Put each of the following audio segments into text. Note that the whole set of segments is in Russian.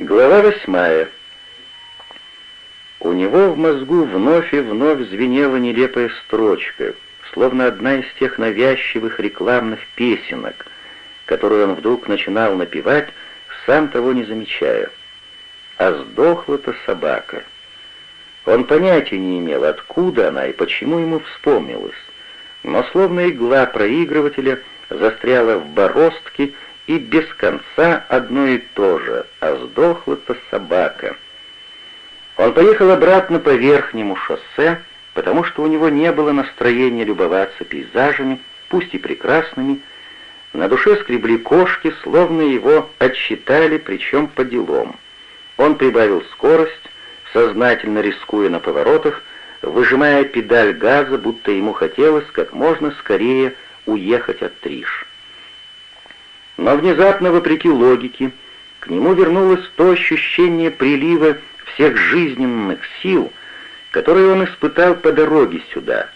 Глава восьмая. У него в мозгу вновь и вновь звенела нелепая строчка, словно одна из тех навязчивых рекламных песенок, которую он вдруг начинал напевать, сам того не замечая. А сдохла-то собака. Он понятия не имел, откуда она и почему ему вспомнилась, но словно игла проигрывателя застряла в бороздке, и без конца одно и то же, а сдохла-то собака. Он поехал обратно по верхнему шоссе, потому что у него не было настроения любоваться пейзажами, пусть и прекрасными. На душе скребли кошки, словно его отсчитали, причем по делам. Он прибавил скорость, сознательно рискуя на поворотах, выжимая педаль газа, будто ему хотелось как можно скорее уехать от Триш. Но внезапно, вопреки логике, к нему вернулось то ощущение прилива всех жизненных сил, которые он испытал по дороге сюда.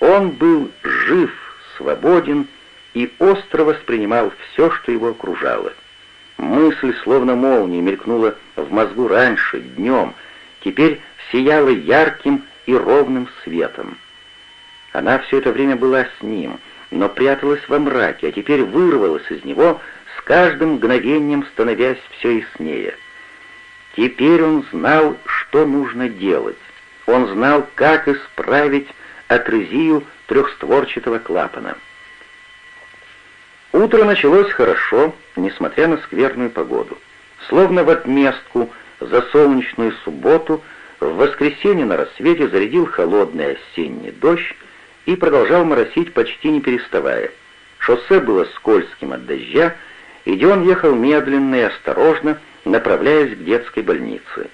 Он был жив, свободен и остро воспринимал все, что его окружало. Мысль, словно молния, мелькнула в мозгу раньше, днем, теперь сияла ярким и ровным светом. Она все это время была с ним — но пряталась во мраке, а теперь вырвалась из него, с каждым мгновением становясь все яснее. Теперь он знал, что нужно делать. Он знал, как исправить атрезию трехстворчатого клапана. Утро началось хорошо, несмотря на скверную погоду. Словно в отместку за солнечную субботу в воскресенье на рассвете зарядил холодный осенний дождь, и продолжал моросить почти не переставая. Шоссе было скользким от дождя, и Дион ехал медленно и осторожно, направляясь к детской больнице.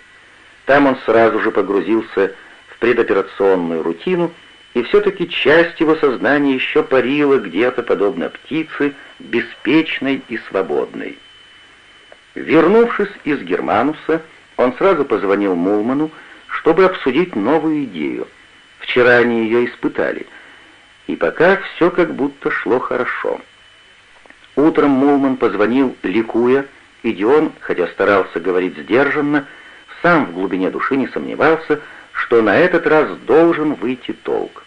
Там он сразу же погрузился в предоперационную рутину, и все-таки часть его сознания еще парила где-то, подобно птице, беспечной и свободной. Вернувшись из Германуса, он сразу позвонил Мулману, чтобы обсудить новую идею. Вчера они ее испытали — и пока все как будто шло хорошо. Утром Мулман позвонил, ликуя, и Дион, хотя старался говорить сдержанно, сам в глубине души не сомневался, что на этот раз должен выйти толк.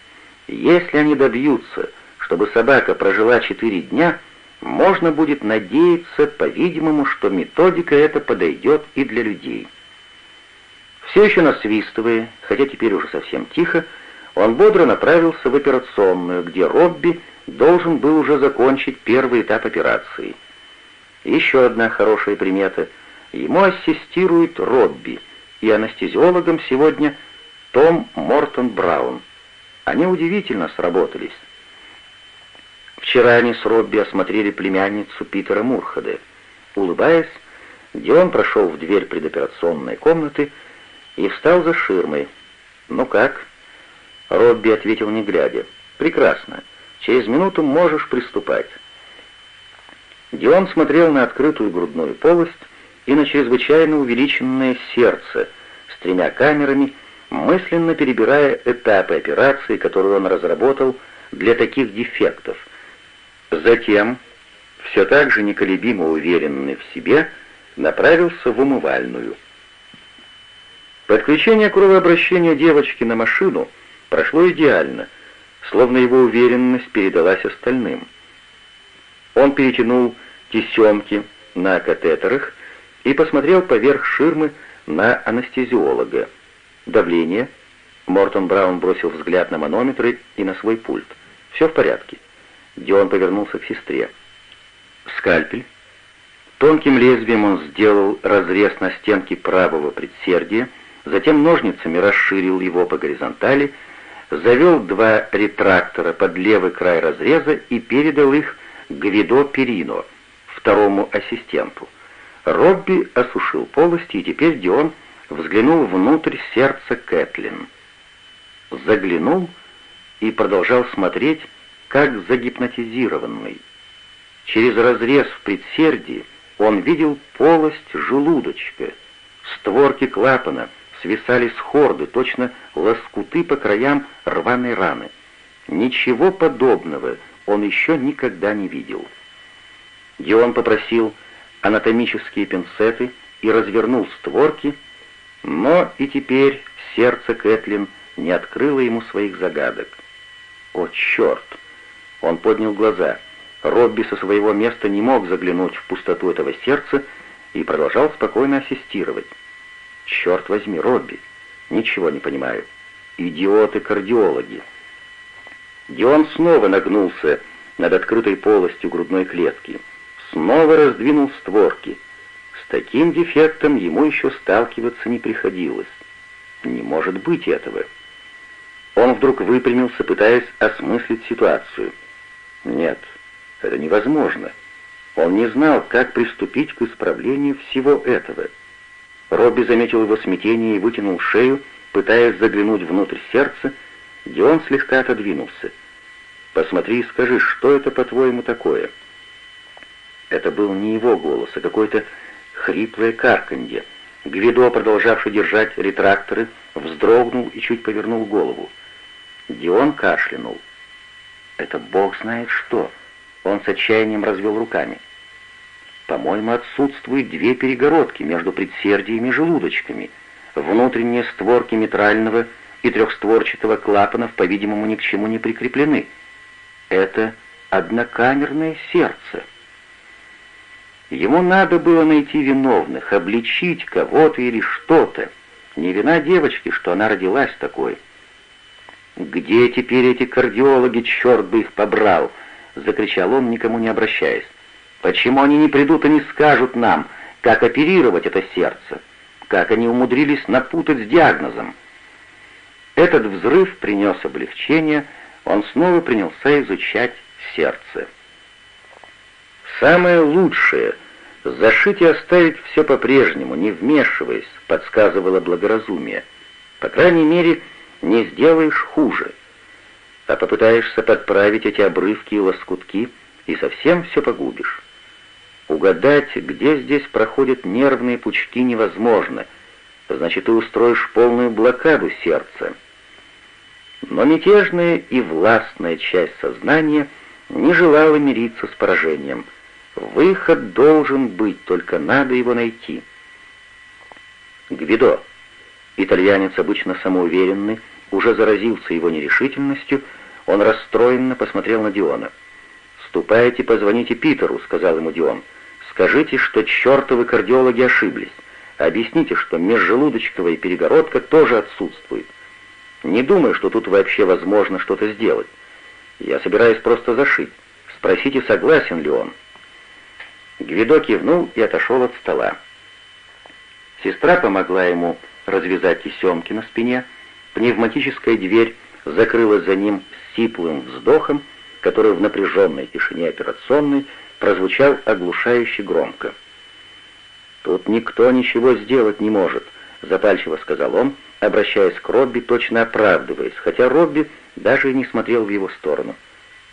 Если они добьются, чтобы собака прожила четыре дня, можно будет надеяться, по-видимому, что методика эта подойдет и для людей. Все еще насвистывая, хотя теперь уже совсем тихо, он бодро направился в операционную, где Робби должен был уже закончить первый этап операции. Еще одна хорошая примета. Ему ассистирует Робби, и анестезиологом сегодня Том Мортон Браун. Они удивительно сработались. Вчера они с Робби осмотрели племянницу Питера Мурхада. Улыбаясь, Дион прошел в дверь предоперационной комнаты и встал за ширмой. «Ну как?» Робби ответил не глядя. «Прекрасно. Через минуту можешь приступать». Дион смотрел на открытую грудную полость и на чрезвычайно увеличенное сердце с тремя камерами, мысленно перебирая этапы операции, которую он разработал для таких дефектов. Затем, все так же неколебимо уверенный в себе, направился в умывальную. Подключение кровообращения девочки на машину — прошло идеально, словно его уверенность передалась остальным. Он перетянул тесемки на катетерах и посмотрел поверх ширмы на анестезиолога. Давление. Мортон Браун бросил взгляд на манометры и на свой пульт. «Все в порядке». Дион повернулся к сестре. «Скальпель». Тонким лезвием он сделал разрез на стенке правого предсердия, затем ножницами расширил его по горизонтали завел два ретрактора под левый край разреза и передал их Гвидо Перино, второму ассистенту. Робби осушил полости, и теперь Дион взглянул внутрь сердца Кэтлин. Заглянул и продолжал смотреть, как загипнотизированный. Через разрез в предсердии он видел полость желудочка, створки клапана — свисали с хорды, точно лоскуты по краям рваной раны. Ничего подобного он еще никогда не видел. Дион попросил анатомические пинцеты и развернул створки, но и теперь сердце Кэтлин не открыло ему своих загадок. «О, черт!» Он поднял глаза. Робби со своего места не мог заглянуть в пустоту этого сердца и продолжал спокойно ассистировать. «Черт возьми, Робби! Ничего не понимаю. Идиоты-кардиологи!» Дион снова нагнулся над открытой полостью грудной клетки, снова раздвинул створки. С таким дефектом ему еще сталкиваться не приходилось. Не может быть этого. Он вдруг выпрямился, пытаясь осмыслить ситуацию. Нет, это невозможно. Он не знал, как приступить к исправлению всего этого. Робби заметил его смятение и вытянул шею, пытаясь заглянуть внутрь сердца, где он слегка отодвинулся. «Посмотри и скажи, что это, по-твоему, такое?» Это был не его голос, а какое-то хриплое карканье. Гвидо, продолжавший держать ретракторы, вздрогнул и чуть повернул голову. Дион кашлянул. «Это бог знает что!» Он с отчаянием развел руками. «По-моему, отсутствуют две перегородки между предсердиями и желудочками. Внутренние створки митрального и трехстворчатого клапанов, по-видимому, ни к чему не прикреплены. Это однокамерное сердце». Ему надо было найти виновных, обличить кого-то или что-то. Не вина девочки, что она родилась такой. «Где теперь эти кардиологи, черт бы их побрал!» — закричал он, никому не обращаясь. «Почему они не придут и не скажут нам, как оперировать это сердце? Как они умудрились напутать с диагнозом?» Этот взрыв принес облегчение, он снова принялся изучать сердце. Самое лучшее — зашить и оставить все по-прежнему, не вмешиваясь, подсказывало благоразумие. По крайней мере, не сделаешь хуже. А попытаешься подправить эти обрывки и лоскутки, и совсем все погубишь. Угадать, где здесь проходят нервные пучки, невозможно. Значит, ты устроишь полную блокаду сердца. Но мятежная и властная часть сознания не желала мириться с поражением — Выход должен быть, только надо его найти. Гвидо. Итальянец, обычно самоуверенный, уже заразился его нерешительностью, он расстроенно посмотрел на Диона. «Ступайте, позвоните Питеру», — сказал ему Дион. «Скажите, что чертовы кардиологи ошиблись. Объясните, что межжелудочковая перегородка тоже отсутствует. Не думаю, что тут вообще возможно что-то сделать. Я собираюсь просто зашить. Спросите, согласен ли он». Гвидо кивнул и отошел от стола. Сестра помогла ему развязать тесемки на спине. Пневматическая дверь закрылась за ним сиплым вздохом, который в напряженной тишине операционной прозвучал оглушающе громко. «Тут никто ничего сделать не может», — запальчиво сказал он, обращаясь к Робби, точно оправдываясь, хотя Робби даже и не смотрел в его сторону.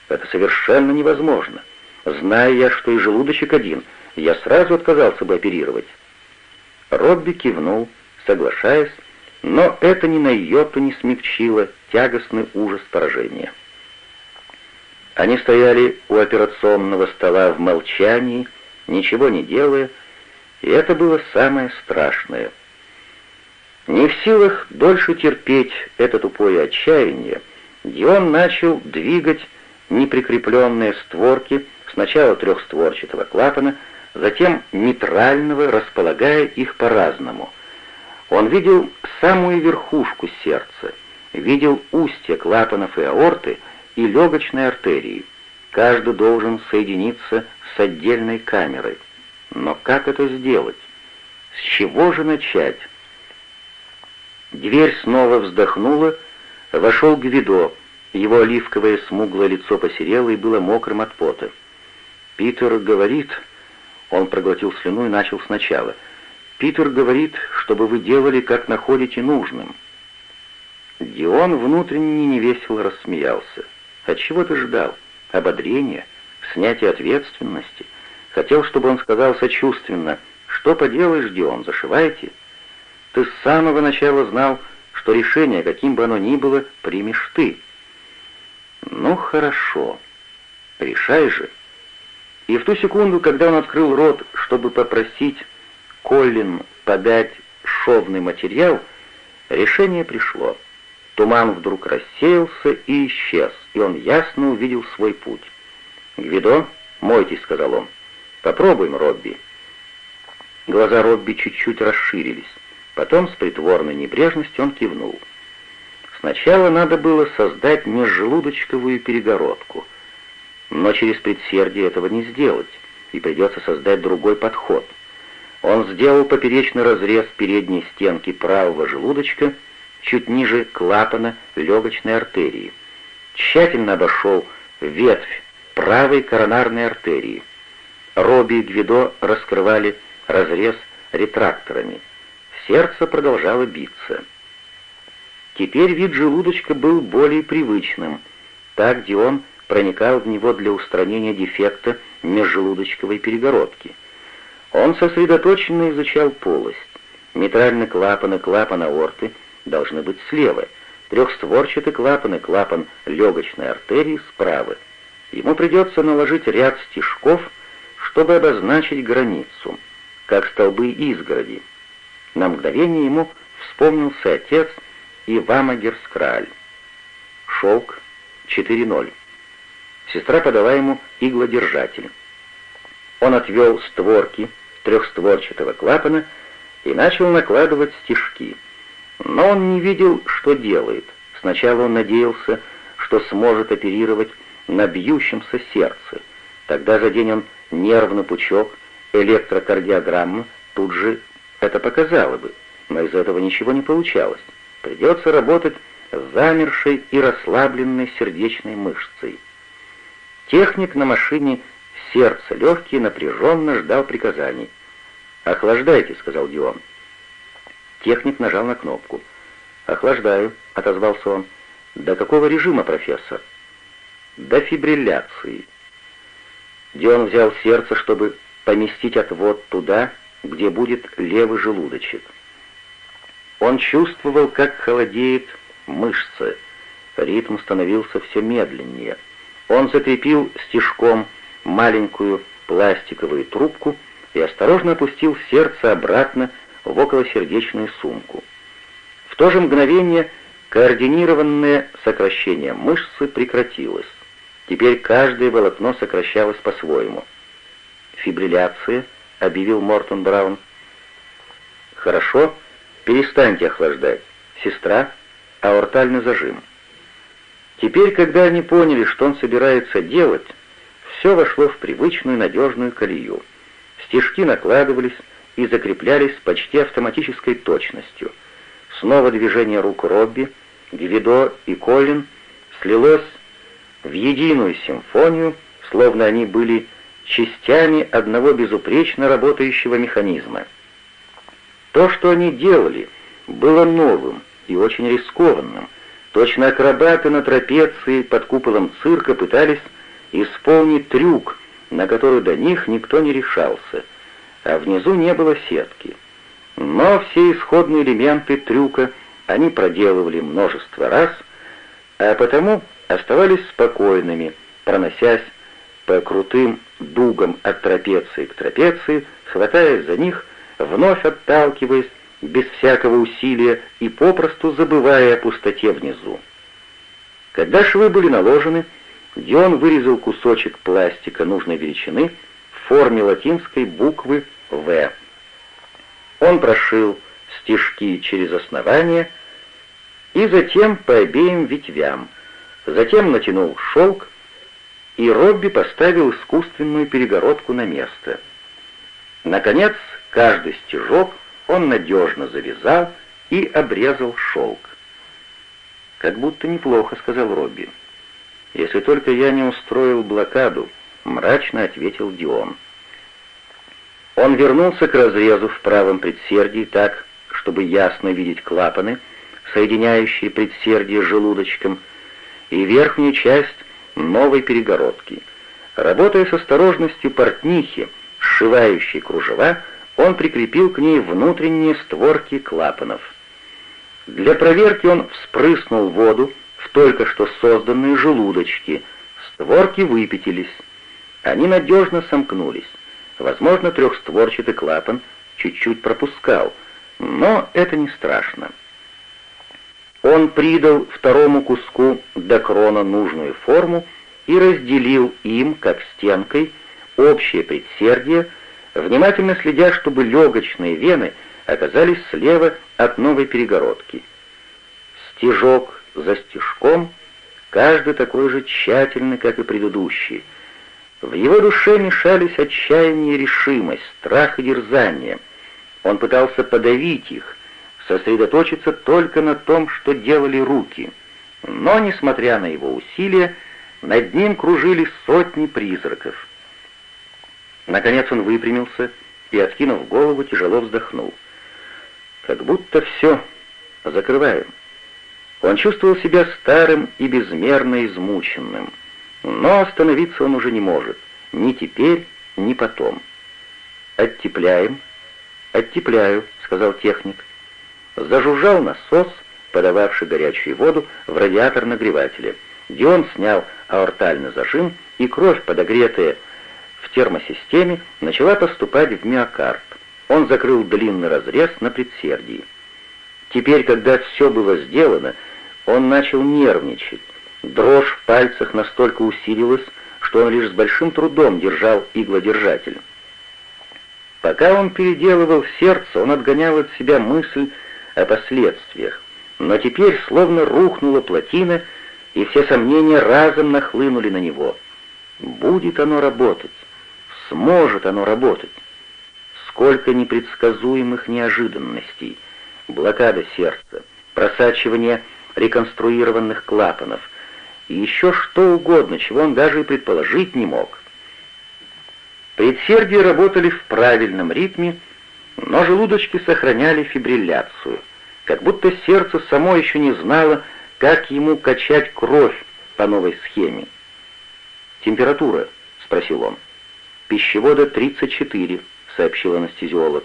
«Это совершенно невозможно». Зная я, что и желудочек один, я сразу отказался бы оперировать. Робби кивнул, соглашаясь, но это ни на йоту не смягчило тягостный ужас поражения. Они стояли у операционного стола в молчании, ничего не делая, и это было самое страшное. Не в силах дольше терпеть это тупое отчаяние, Дион начал двигать неприкрепленные створки, сначала трехстворчатого клапана, затем нейтрального, располагая их по-разному. Он видел самую верхушку сердца, видел устья клапанов и аорты и легочной артерии. Каждый должен соединиться с отдельной камерой. Но как это сделать? С чего же начать? Дверь снова вздохнула, вошел Гвидо, его оливковое смуглое лицо посерело и было мокрым от пота. «Питер говорит...» Он проглотил слюну и начал сначала. «Питер говорит, чтобы вы делали, как находите нужным». Дион внутренне невесело рассмеялся. «А чего ты ждал? Ободрения? Снятия ответственности?» Хотел, чтобы он сказал сочувственно, «Что поделаешь, Дион, зашивайте?» «Ты с самого начала знал, что решение, каким бы оно ни было, примешь ты». «Ну, хорошо. Решай же». И в ту секунду, когда он открыл рот, чтобы попросить Коллин подать шовный материал, решение пришло. Туман вдруг рассеялся и исчез, и он ясно увидел свой путь. «Гвидо, мойтесь», — сказал он. «Попробуем, Робби». Глаза Робби чуть-чуть расширились. Потом с притворной небрежностью он кивнул. Сначала надо было создать межжелудочковую перегородку, но через предсердие этого не сделать, и придется создать другой подход. Он сделал поперечный разрез передней стенки правого желудочка чуть ниже клапана легочной артерии. Тщательно обошел ветвь правой коронарной артерии. Робби и Гвидо раскрывали разрез ретракторами. Сердце продолжало биться. Теперь вид желудочка был более привычным. Так Дион проникал в него для устранения дефекта межжелудочковой перегородки. Он сосредоточенно изучал полость. Митральный клапан и клапан аорты должны быть слева, трехстворчатый клапан и клапан легочной артерии справа. Ему придется наложить ряд стежков, чтобы обозначить границу, как столбы изгороди. На мгновение ему вспомнился отец и Вамагерскраль. Шелк 4.0. Сестра подала ему иглодержатель. Он отвел створки трехстворчатого клапана и начал накладывать стежки. Но он не видел, что делает. Сначала он надеялся, что сможет оперировать на бьющемся сердце. Тогда задень он нервный пучок, электрокардиограмма тут же это показало бы, но из этого ничего не получалось. Придется работать замершей и расслабленной сердечной мышцей. Техник на машине сердце легкие напряженно ждал приказаний. «Охлаждайте», — сказал Дион. Техник нажал на кнопку. «Охлаждаю», — отозвался он. «До какого режима, профессор?» «До фибрилляции». Дион взял сердце, чтобы поместить отвод туда, где будет левый желудочек. Он чувствовал, как холодеет мышцы. Ритм становился все медленнее. Он закрепил стежком маленькую пластиковую трубку и осторожно опустил сердце обратно в околосердечную сумку. В то же мгновение координированное сокращение мышцы прекратилось. Теперь каждое волокно сокращалось по-своему. «Фибрилляция», — объявил Мортон Браун. «Хорошо, перестаньте охлаждать. Сестра, аортальный зажим». Теперь, когда они поняли, что он собирается делать, все вошло в привычную надежную колею. Стежки накладывались и закреплялись с почти автоматической точностью. Снова движение рук Робби, Гвидо и Колин слилось в единую симфонию, словно они были частями одного безупречно работающего механизма. То, что они делали, было новым и очень рискованным. Точно акробаты на трапеции под куполом цирка пытались исполнить трюк, на который до них никто не решался, а внизу не было сетки. Но все исходные элементы трюка они проделывали множество раз, а потому оставались спокойными, проносясь по крутым дугам от трапеции к трапеции, хватаясь за них, вновь отталкиваясь без всякого усилия и попросту забывая о пустоте внизу. Когда швы были наложены, Дион вырезал кусочек пластика нужной величины в форме латинской буквы «В». Он прошил стежки через основание и затем по обеим ветвям, затем натянул шелк, и Робби поставил искусственную перегородку на место. Наконец, каждый стежок он надежно завязал и обрезал шелк. «Как будто неплохо», — сказал Робби. «Если только я не устроил блокаду», — мрачно ответил Дион. Он вернулся к разрезу в правом предсердии так, чтобы ясно видеть клапаны, соединяющие предсердие с желудочком, и верхнюю часть новой перегородки. Работая с осторожностью портнихи, сшивающей кружева, он прикрепил к ней внутренние створки клапанов. Для проверки он вспрыснул воду в только что созданные желудочки. Створки выпятились. Они надежно сомкнулись. Возможно, трехстворчатый клапан чуть чуть-чуть пропускал, но это не страшно. Он придал второму куску докрона нужную форму и разделил им, как стенкой, общее предсердие, внимательно следя, чтобы легочные вены оказались слева от новой перегородки. Стежок за стежком, каждый такой же тщательный, как и предыдущий. В его душе мешались отчаяние и решимость, страх и дерзание. Он пытался подавить их, сосредоточиться только на том, что делали руки. Но, несмотря на его усилия, над ним кружили сотни призраков. Наконец он выпрямился и, откинув голову, тяжело вздохнул. Как будто все, закрываем. Он чувствовал себя старым и безмерно измученным, но остановиться он уже не может, ни теперь, ни потом. «Оттепляем?» «Оттепляю», — сказал техник. Зажужжал насос, подававший горячую воду в радиатор нагревателя. Дион снял аортальный зажим, и кровь, подогретая в термосистеме, начала поступать в миокард. Он закрыл длинный разрез на предсердии. Теперь, когда все было сделано, он начал нервничать. Дрожь в пальцах настолько усилилась, что он лишь с большим трудом держал иглодержатель. Пока он переделывал сердце, он отгонял от себя мысль о последствиях, но теперь словно рухнула плотина, и все сомнения разом нахлынули на него. Будет оно работать? Сможет оно работать? Сколько непредсказуемых неожиданностей. Блокада сердца, просачивание реконструированных клапанов и еще что угодно, чего он даже и предположить не мог. Предсердия работали в правильном ритме, но желудочки сохраняли фибрилляцию, как будто сердце само еще не знало, как ему качать кровь по новой схеме. «Температура?» — спросил он. «Пищевода 34», — сообщил анестезиолог.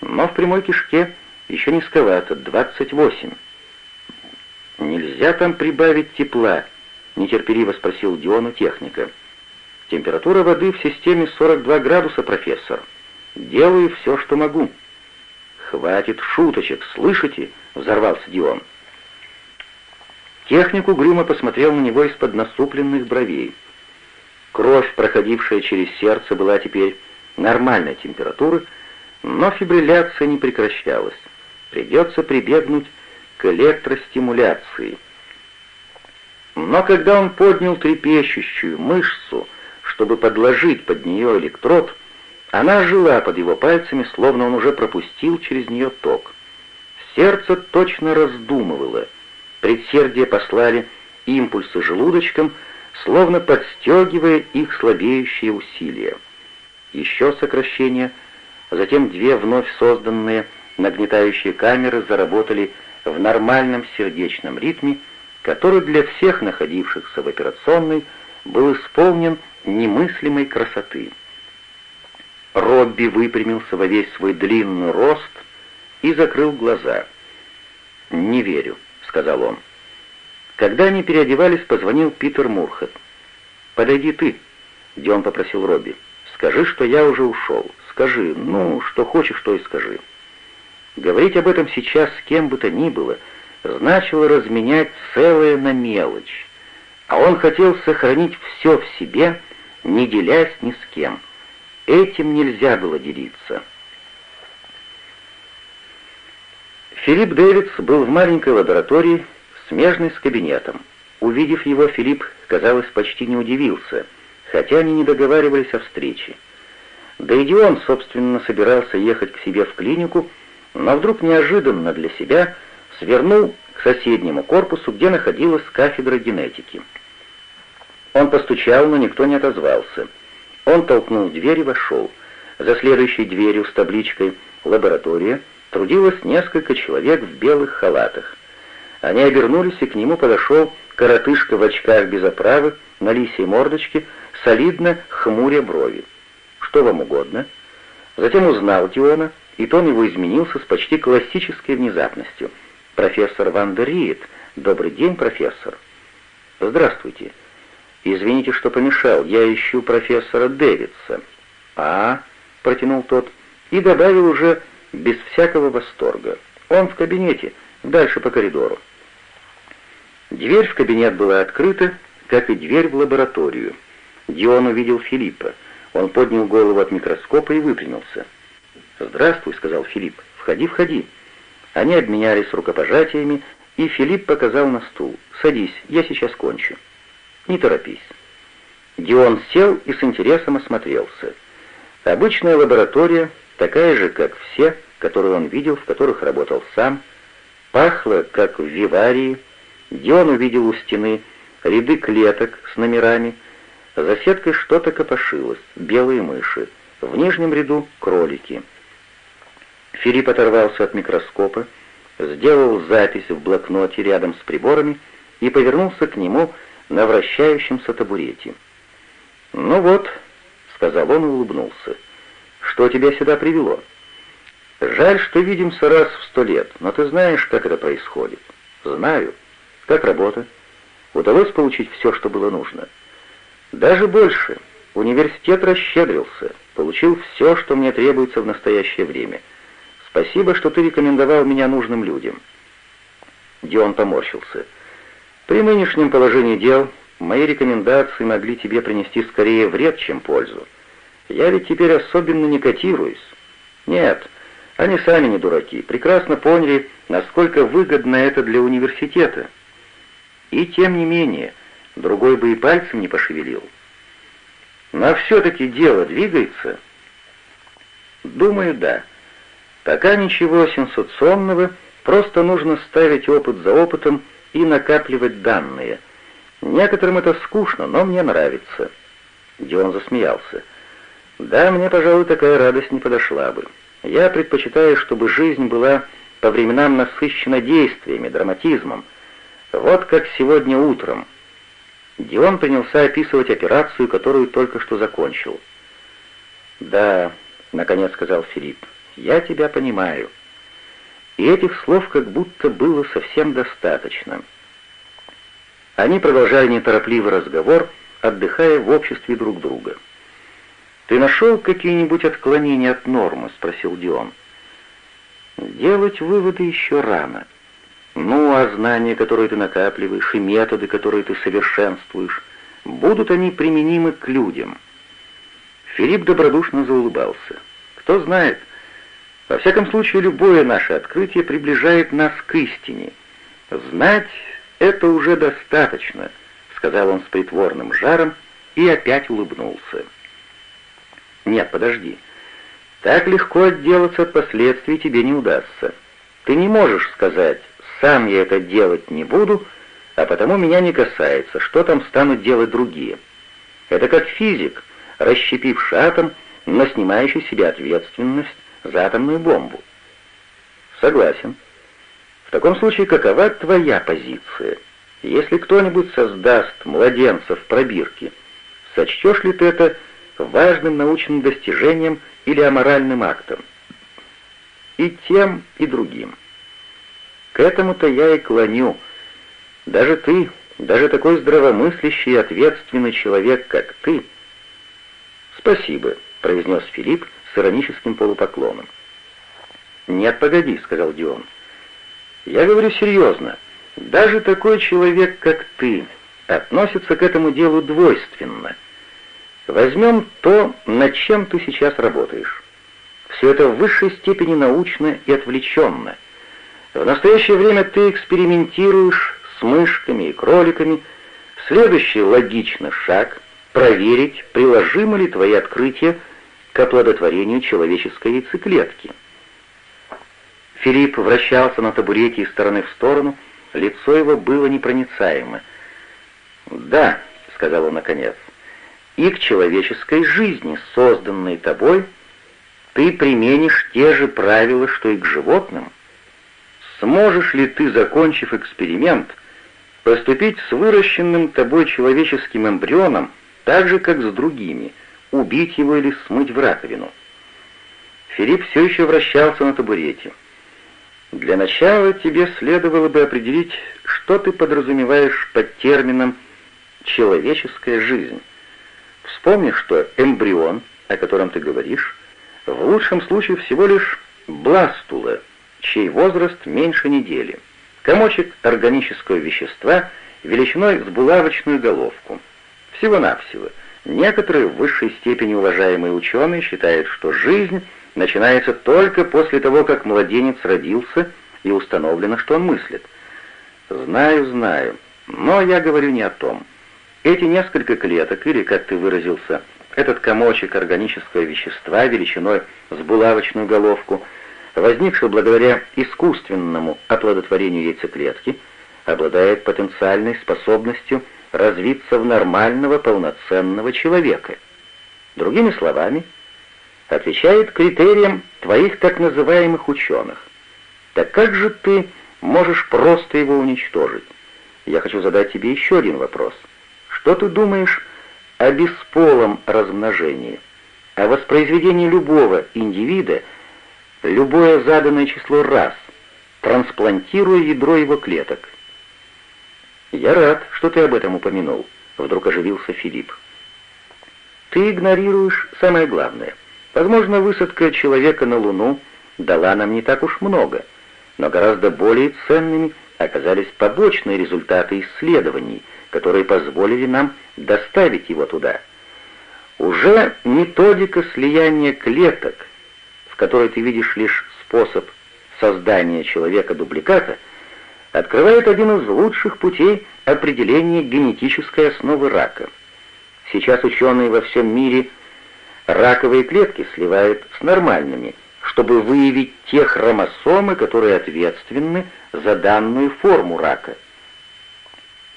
«Но в прямой кишке еще низковато, 28». «Нельзя там прибавить тепла?» — нетерпеливо спросил Диону техника. «Температура воды в системе 42 градуса, профессор». Делаю все, что могу». «Хватит шуточек, слышите?» — взорвался Дион. Техник угрюмо посмотрел на него из-под насупленных бровей. Кровь, проходившая через сердце, была теперь нормальной температуры, но фибрилляция не прекращалась. Придется прибегнуть к электростимуляции. Но когда он поднял трепещущую мышцу, чтобы подложить под нее электрод, она жила под его пальцами, словно он уже пропустил через нее ток. Сердце точно раздумывало. Предсердие послали импульсы желудочком, словно подстегивая их слабеющие усилия. Еще сокращение, затем две вновь созданные нагнетающие камеры заработали в нормальном сердечном ритме, который для всех находившихся в операционной был исполнен немыслимой красоты. Робби выпрямился во весь свой длинный рост и закрыл глаза. «Не верю», — сказал он. Когда они переодевались, позвонил Питер Мурхет. «Подойди ты», — Дион попросил Робби. «Скажи, что я уже ушел. Скажи, ну, что хочешь, то и скажи». Говорить об этом сейчас с кем бы то ни было значило разменять целое на мелочь, а он хотел сохранить все в себе, не делясь ни с кем. Этим нельзя было делиться. Филипп Дэвидс был в маленькой лаборатории, смежной с кабинетом. Увидев его, Филипп, казалось, почти не удивился, хотя они не договаривались о встрече. Да и он, собственно, собирался ехать к себе в клинику, но вдруг неожиданно для себя свернул к соседнему корпусу, где находилась кафедра генетики. Он постучал, но никто не отозвался. Он толкнул дверь и вошел. За следующей дверью с табличкой «Лаборатория» трудилось несколько человек в белых халатах. Они обернулись, и к нему подошел коротышка в очках без оправы, на лисьей мордочке, солидно хмуря брови. «Что вам угодно?» Затем узнал Диона, и тон его изменился с почти классической внезапностью. «Профессор Ван дер Риет. Добрый день, профессор». «Здравствуйте. «Извините, что помешал, я ищу профессора Дэвидса». «А?» — протянул тот и добавил уже без всякого восторга. Он в кабинете, дальше по коридору. Дверь в кабинет была открыта, как и дверь в лабораторию. Дион увидел Филиппа. Он поднял голову от микроскопа и выпрямился. «Здравствуй», — сказал Филипп. «Входи, входи». Они обменялись рукопожатиями, и Филипп показал на стул. «Садись, я сейчас кончу». «Не торопись». Дион сел и с интересом осмотрелся. Обычная лаборатория, такая же, как все, которые он видел, в которых работал сам, пахла, как в виварии. Дион увидел у стены ряды клеток с номерами, за сеткой что-то копошилось, белые мыши, в нижнем ряду кролики. Филипп оторвался от микроскопа, сделал запись в блокноте рядом с приборами и повернулся к нему на вращающемся табурете. «Ну вот», — сказал он и улыбнулся, — «что тебя сюда привело?» «Жаль, что видимся раз в сто лет, но ты знаешь, как это происходит». «Знаю. Как работа?» «Удалось получить все, что было нужно?» «Даже больше. Университет расщедрился, получил все, что мне требуется в настоящее время. Спасибо, что ты рекомендовал меня нужным людям». Дион поморщился. «При нынешнем положении дел Мои рекомендации могли тебе принести скорее вред, чем пользу. Я ведь теперь особенно не котируюсь. Нет, они сами не дураки, прекрасно поняли, насколько выгодно это для университета. И тем не менее, другой бы и пальцем не пошевелил. Но все-таки дело двигается? Думаю, да. Пока ничего сенсационного, просто нужно ставить опыт за опытом и накапливать данные — Некоторым это скучно, но мне нравится». Дион засмеялся. «Да, мне, пожалуй, такая радость не подошла бы. Я предпочитаю, чтобы жизнь была по временам насыщена действиями, драматизмом. Вот как сегодня утром». Дион принялся описывать операцию, которую только что закончил. «Да», — наконец сказал Филипп, — «я тебя понимаю». И этих слов как будто было совсем достаточно. Они продолжали неторопливый разговор, отдыхая в обществе друг друга. «Ты нашел какие-нибудь отклонения от нормы?» — спросил Дион. «Делать выводы еще рано. Ну, а знания, которые ты накапливаешь, и методы, которые ты совершенствуешь, будут они применимы к людям?» Филипп добродушно заулыбался. «Кто знает, во всяком случае, любое наше открытие приближает нас к истине. Знать «Это уже достаточно», — сказал он с притворным жаром и опять улыбнулся. «Нет, подожди. Так легко отделаться от последствий тебе не удастся. Ты не можешь сказать, сам я это делать не буду, а потому меня не касается, что там станут делать другие. Это как физик, расщепивший атом, но снимающий себе ответственность за атомную бомбу. Согласен. В таком случае, какова твоя позиция? Если кто-нибудь создаст младенца в пробирке, сочтешь ли ты это важным научным достижением или аморальным актом? И тем, и другим. К этому-то я и клоню. Даже ты, даже такой здравомыслящий и ответственный человек, как ты. «Спасибо», — произнес Филипп с ироническим полупоклоном. «Нет, погоди», — сказал Дион. Я говорю серьезно. Даже такой человек, как ты, относится к этому делу двойственно. Возьмем то, над чем ты сейчас работаешь. Все это в высшей степени научно и отвлеченно. В настоящее время ты экспериментируешь с мышками и кроликами. Следующий логичный шаг — проверить, приложимы ли твои открытия к оплодотворению человеческой яйцеклетки. Филипп вращался на табурете из стороны в сторону, лицо его было непроницаемо. «Да», — сказал он наконец, — «и к человеческой жизни, созданной тобой, ты применишь те же правила, что и к животным. Сможешь ли ты, закончив эксперимент, поступить с выращенным тобой человеческим эмбрионом так же, как с другими, убить его или смыть в раковину?» Филипп все еще вращался на табурете. Для начала тебе следовало бы определить, что ты подразумеваешь под термином «человеческая жизнь». Вспомни, что эмбрион, о котором ты говоришь, в лучшем случае всего лишь бластула, чей возраст меньше недели. Комочек органического вещества величиной с булавочную головку. Всего-навсего. Некоторые в высшей степени уважаемые ученые считают, что жизнь начинается только после того, как младенец родился и установлено, что он мыслит. Знаю, знаю, но я говорю не о том. Эти несколько клеток, или, как ты выразился, этот комочек органического вещества величиной с булавочную головку, возникший благодаря искусственному оплодотворению яйцеклетки, обладает потенциальной способностью развиться в нормального полноценного человека. Другими словами, отвечает критериям твоих так называемых ученых. Так как же ты можешь просто его уничтожить? Я хочу задать тебе еще один вопрос. Что ты думаешь о бесполом размножении, о воспроизведении любого индивида, любое заданное число раз, трансплантируя ядро его клеток? «Я рад, что ты об этом упомянул», — вдруг оживился Филипп. «Ты игнорируешь самое главное. Возможно, высадка человека на Луну дала нам не так уж много, но гораздо более ценными оказались побочные результаты исследований, которые позволили нам доставить его туда. Уже методика слияния клеток, в которой ты видишь лишь способ создания человека-дубликата, открывает один из лучших путей определения генетической основы рака. Сейчас ученые во всем мире раковые клетки сливают с нормальными, чтобы выявить те хромосомы, которые ответственны за данную форму рака.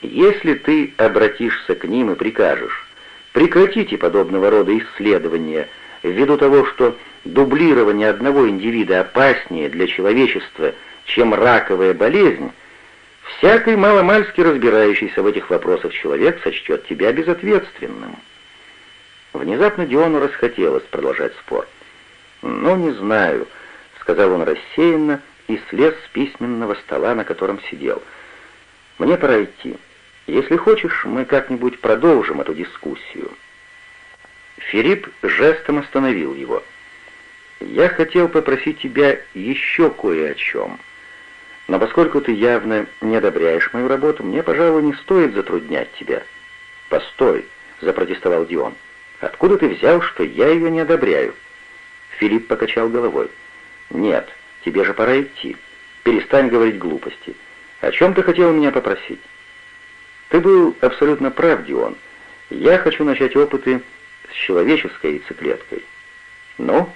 Если ты обратишься к ним и прикажешь, прекратите подобного рода исследования ввиду того, что дублирование одного индивида опаснее для человечества, чем раковая болезнь, всякий маломальски разбирающийся в этих вопросах человек сочтет тебя безответственным. Внезапно Диону расхотелось продолжать спор. «Ну, не знаю», — сказал он рассеянно и слез с письменного стола, на котором сидел. «Мне пора идти. Если хочешь, мы как-нибудь продолжим эту дискуссию». Филипп жестом остановил его. «Я хотел попросить тебя еще кое о чем. Но поскольку ты явно не одобряешь мою работу, мне, пожалуй, не стоит затруднять тебя». «Постой», — запротестовал Дион. «Откуда ты взял, что я ее не одобряю?» Филипп покачал головой. «Нет, тебе же пора идти. Перестань говорить глупости. О чем ты хотел меня попросить?» «Ты был абсолютно прав, Дион. Я хочу начать опыты с человеческой яйцеклеткой». «Ну,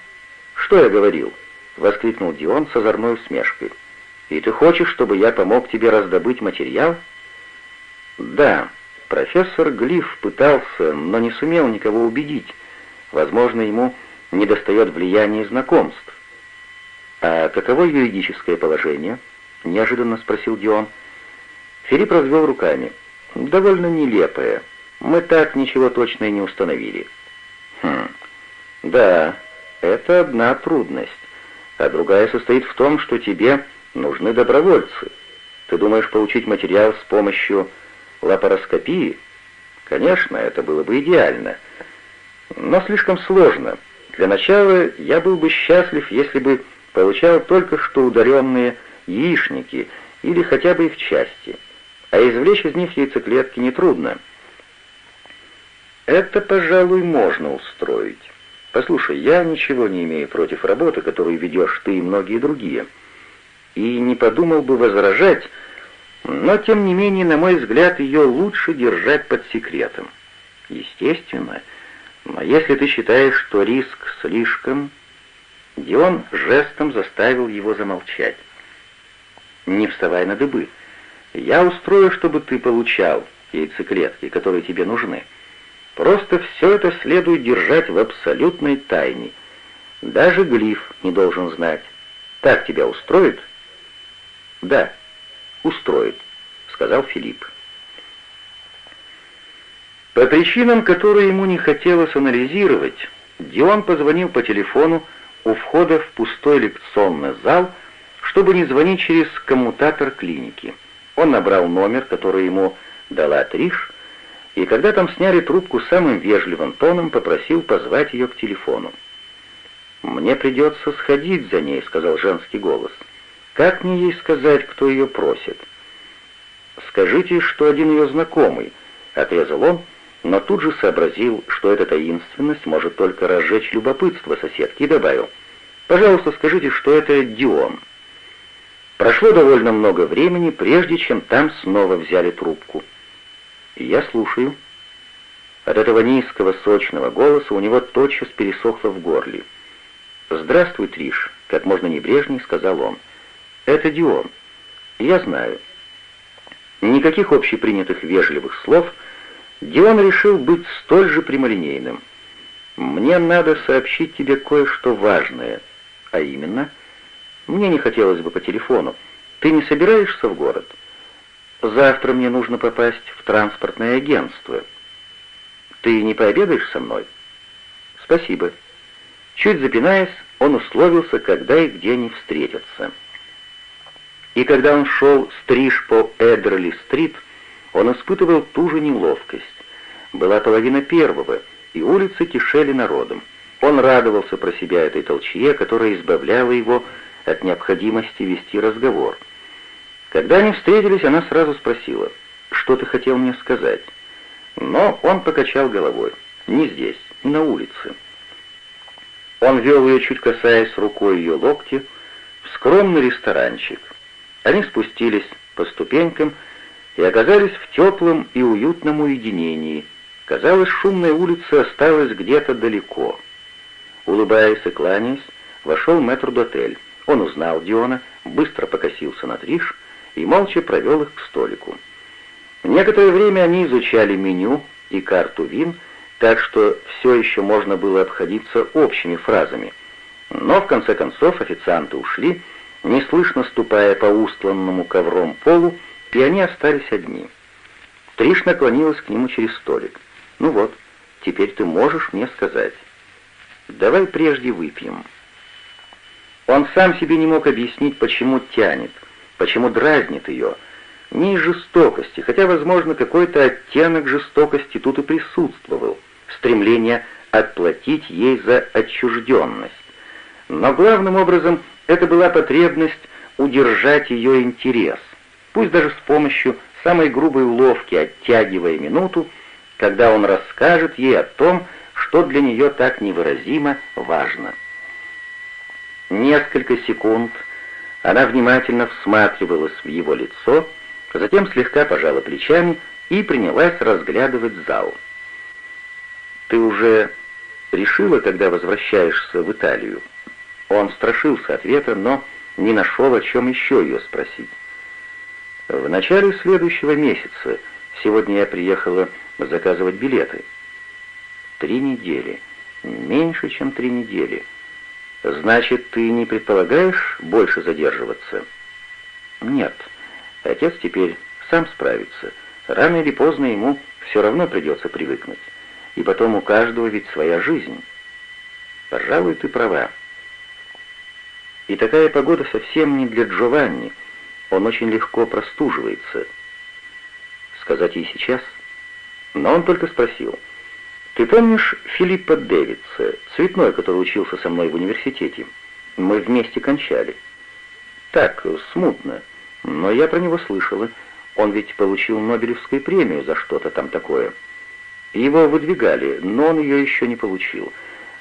что я говорил?» — воскликнул Дион с озорной усмешкой. «И ты хочешь, чтобы я помог тебе раздобыть материал?» «Да, профессор Глиф пытался, но не сумел никого убедить. Возможно, ему недостает влияния знакомств». «А каково юридическое положение?» — неожиданно спросил Дион. Филипп развел руками довольно нелепое. Мы так ничего точно и не установили. Хм, да, это одна трудность. А другая состоит в том, что тебе нужны добровольцы. Ты думаешь получить материал с помощью лапароскопии? Конечно, это было бы идеально. Но слишком сложно. Для начала я был бы счастлив, если бы получал только что ударенные яичники или хотя бы их части а извлечь из них яйцеклетки нетрудно. Это, пожалуй, можно устроить. Послушай, я ничего не имею против работы, которую ведешь ты и многие другие. И не подумал бы возражать, но, тем не менее, на мой взгляд, ее лучше держать под секретом. Естественно, но если ты считаешь, что риск слишком... Дион жестом заставил его замолчать. «Не вставай на дыбы. Я устрою, чтобы ты получал яйцеклетки, которые тебе нужны. Просто все это следует держать в абсолютной тайне. Даже глиф не должен знать. Так тебя устроит? Да, устроит, сказал Филипп. По причинам, которые ему не хотелось анализировать, Дион позвонил по телефону у входа в пустой лекционный зал, чтобы не звонить через коммутатор клиники. Он набрал номер, который ему дала Триш, и когда там сняли трубку самым вежливым тоном, попросил позвать ее к телефону. «Мне придется сходить за ней», — сказал женский голос. «Как мне ей сказать, кто ее просит?» «Скажите, что один ее знакомый», — отрезал он, но тут же сообразил, что эта таинственность может только разжечь любопытство соседки, и добавил, «Пожалуйста, скажите, что это Дион». Прошло довольно много времени, прежде чем там снова взяли трубку. «Я слушаю». От этого низкого, сочного голоса у него тотчас пересохло в горле. «Здравствуй, Триш», — как можно небрежней сказал он. «Это Дион. Я знаю». Никаких общепринятых вежливых слов Дион решил быть столь же прямолинейным. «Мне надо сообщить тебе кое-что важное, а именно...» Мне не хотелось бы по телефону. Ты не собираешься в город? Завтра мне нужно попасть в транспортное агентство. Ты не пообедаешь со мной? Спасибо. Чуть запинаясь, он условился, когда и где они встретятся. И когда он шел стриж по Эдерли-стрит, он испытывал ту же неловкость. Была половина первого, и улицы кишели народом. Он радовался про себя этой толчье, которая избавляла его от необходимости вести разговор. Когда они встретились, она сразу спросила, «Что ты хотел мне сказать?» Но он покачал головой. «Не здесь, на улице». Он вел ее, чуть касаясь рукой ее локти, в скромный ресторанчик. Они спустились по ступенькам и оказались в теплом и уютном уединении. Казалось, шумная улица осталась где-то далеко. Улыбаясь и кланяясь, вошел мэтр-дотель. Он узнал Диона, быстро покосился на Триш и молча провел их к столику. Некоторое время они изучали меню и карту вин, так что все еще можно было обходиться общими фразами. Но в конце концов официанты ушли, неслышно ступая по устланному ковром полу, и они остались одни. Триш наклонилась к нему через столик. «Ну вот, теперь ты можешь мне сказать. Давай прежде выпьем». Он сам себе не мог объяснить, почему тянет, почему дразнит ее. Не из жестокости, хотя, возможно, какой-то оттенок жестокости тут и присутствовал, стремление отплатить ей за отчужденность. Но главным образом это была потребность удержать ее интерес, пусть даже с помощью самой грубой уловки, оттягивая минуту, когда он расскажет ей о том, что для нее так невыразимо важно. Несколько секунд она внимательно всматривалась в его лицо, затем слегка пожала плечами и принялась разглядывать зал. «Ты уже решила, когда возвращаешься в Италию?» Он страшился ответа, но не нашел, о чем еще ее спросить. «В начале следующего месяца. Сегодня я приехала заказывать билеты». «Три недели. Меньше, чем три недели». «Значит, ты не предполагаешь больше задерживаться?» «Нет. Отец теперь сам справится. Рано или поздно ему все равно придется привыкнуть. И потом у каждого ведь своя жизнь. Пожалуй, ты права. И такая погода совсем не для Джованни. Он очень легко простуживается. Сказать ей сейчас? Но он только спросил — «Ты помнишь Филиппа Дэвидса, цветной, который учился со мной в университете? Мы вместе кончали». «Так, смутно. Но я про него слышала. Он ведь получил Нобелевскую премию за что-то там такое. Его выдвигали, но он ее еще не получил.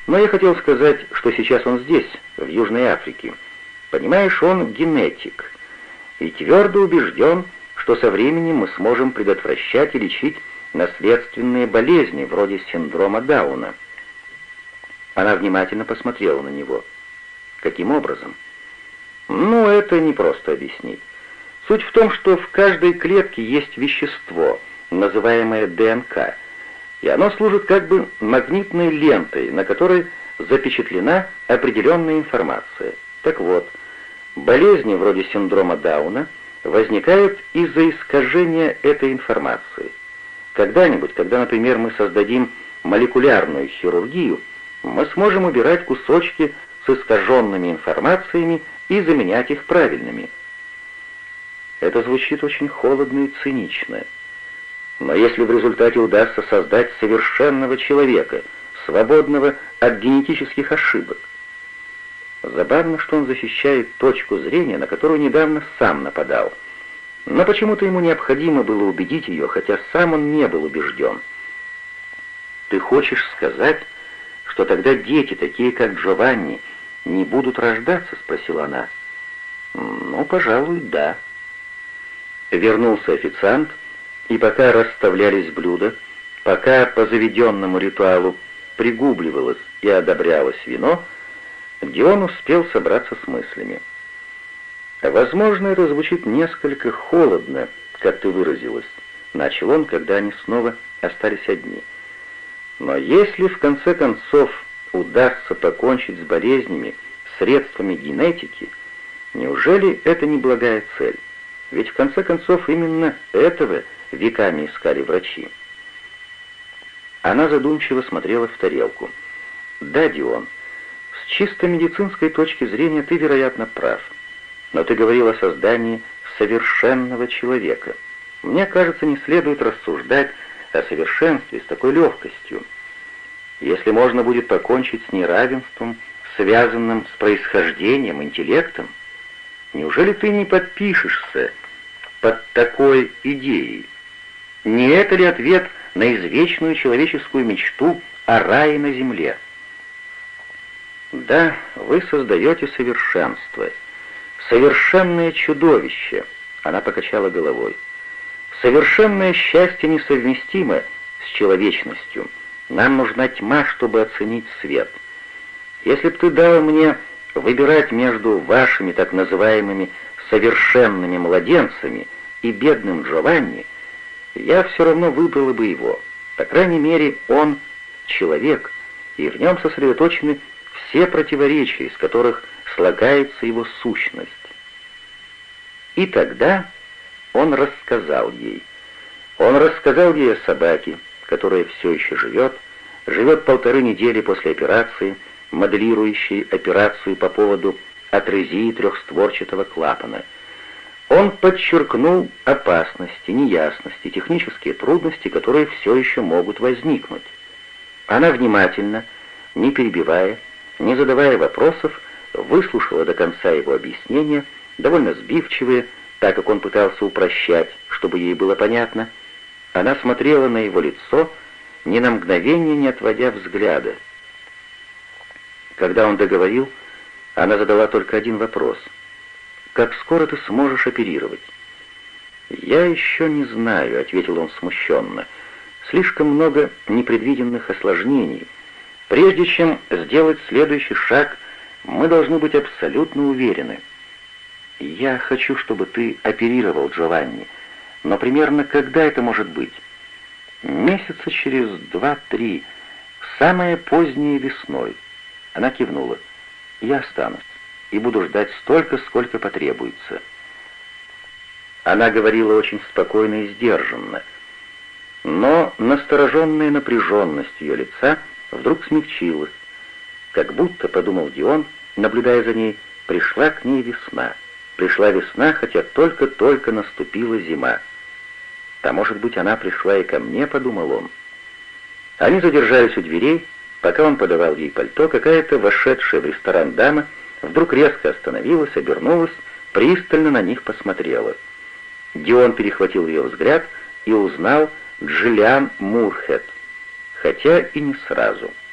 Но я хотел сказать, что сейчас он здесь, в Южной Африке. Понимаешь, он генетик. И твердо убежден, что со временем мы сможем предотвращать и лечить наследственные болезни, вроде синдрома Дауна. Она внимательно посмотрела на него. Каким образом? Ну, это не просто объяснить. Суть в том, что в каждой клетке есть вещество, называемое ДНК, и оно служит как бы магнитной лентой, на которой запечатлена определенная информация. Так вот, болезни вроде синдрома Дауна возникают из-за искажения этой информации – когда-нибудь, когда, например, мы создадим молекулярную хирургию, мы сможем убирать кусочки с искаженными информациями и заменять их правильными. Это звучит очень холодно и цинично. Но если в результате удастся создать совершенного человека, свободного от генетических ошибок, Забавно, что он защищает точку зрения, на которую недавно сам нападал. Но почему-то ему необходимо было убедить ее, хотя сам он не был убежден. «Ты хочешь сказать, что тогда дети, такие как Джованни, не будут рождаться?» — спросила она. «Ну, пожалуй, да». Вернулся официант, и пока расставлялись блюда, пока по заведенному ритуалу пригубливалось и одобрялось вино, Дион успел собраться с мыслями. «Возможно, это звучит несколько холодно, как ты выразилась», — начал он, когда они снова остались одни. «Но если в конце концов удастся покончить с болезнями средствами генетики, неужели это не благая цель? Ведь в конце концов именно этого веками искали врачи». Она задумчиво смотрела в тарелку. «Да, Дион, с чисто медицинской точки зрения ты, вероятно, прав. Но ты говорил о создании совершенного человека. Мне кажется, не следует рассуждать о совершенстве с такой легкостью. Если можно будет покончить с неравенством, связанным с происхождением, интеллектом, неужели ты не подпишешься под такой идеей? Не это ли ответ на извечную человеческую мечту о рае на земле? Да, вы создаете совершенство. Совершенное чудовище. Она покачала головой. Совершенное счастье несовместимо с человечностью. Нам нужна тьма, чтобы оценить свет. Если б ты дал мне выбирать между вашими так называемыми совершенными младенцами и бедным Джованни, я все равно выбрала бы его. По крайней мере, он человек, и в нем сосредоточены все противоречия, из которых слагается его сущность. И тогда он рассказал ей. Он рассказал ей о собаке, которая все еще живет, живет полторы недели после операции, моделирующей операцию по поводу атрезии трехстворчатого клапана. Он подчеркнул опасности, неясности, технические трудности, которые все еще могут возникнуть. Она внимательно, не перебивая, не задавая вопросов, выслушала до конца его объяснения, довольно сбивчивые, так как он пытался упрощать, чтобы ей было понятно. Она смотрела на его лицо, ни на мгновение не отводя взгляда. Когда он договорил, она задала только один вопрос. «Как скоро ты сможешь оперировать?» «Я еще не знаю», — ответил он смущенно. «Слишком много непредвиденных осложнений. Прежде чем сделать следующий шаг, мы должны быть абсолютно уверены. Я хочу, чтобы ты оперировал Джованни, но примерно когда это может быть? Месяца через два-три, самое позднее весной. Она кивнула. Я останусь и буду ждать столько, сколько потребуется. Она говорила очень спокойно и сдержанно, но настороженная напряженность ее лица — вдруг смягчилась. Как будто, подумал Дион, наблюдая за ней, пришла к ней весна. Пришла весна, хотя только-только наступила зима. А может быть, она пришла и ко мне, подумал он. Они задержались у дверей, пока он подавал ей пальто, какая-то вошедшая в ресторан дама вдруг резко остановилась, обернулась, пристально на них посмотрела. Дион перехватил ее взгляд и узнал Джиллиан Мурхет хотя и не сразу —